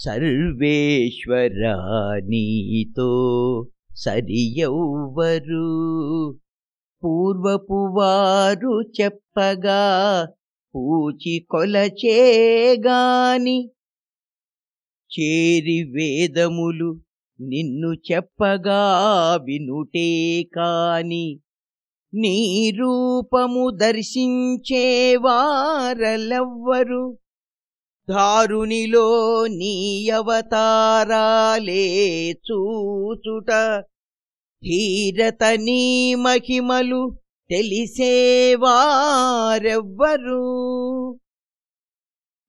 సర్వేశ్వరా నీతో సరియవ్వరు పూర్వపు వారు చెప్పగా పూచి కొలచేగాని చేరి వేదములు నిన్ను చెప్పగా వినుటే కాని నీ రూపము దర్శించేవారలెవ్వరు దారునిలో నీ అవతారాలే చూచుట. ధీరత నీ మహిమలు తెలిసేవారెవ్వరు?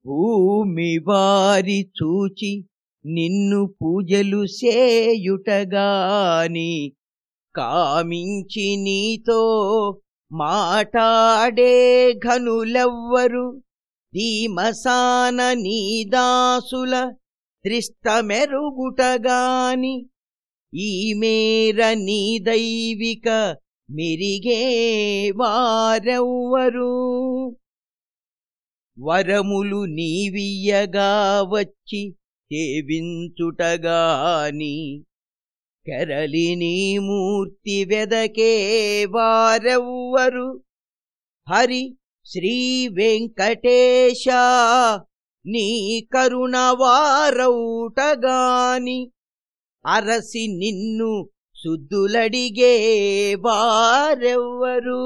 భూమి వారి చూచి నిన్ను పూజలు సేయుటగాని కామించి నీతో మాటాడే ఘనులెవ్వరు? ధీమసాన నీదాసుల త్రిష్టమెరుగుటగాని ఈ మేర నీ దైవిక మెరిగే వారెవ్వరు. వరములు నీవియ్యగా వచ్చి సేవించుటగాని కెరలి నీ మూర్తి వెదకే వారెవ్వరు. హరి శ్రీ వెంకటేశ నీ కరుణ వారౌటగాని అరసి నిన్ను శుద్ధులడిగే వారెవ్వరూ.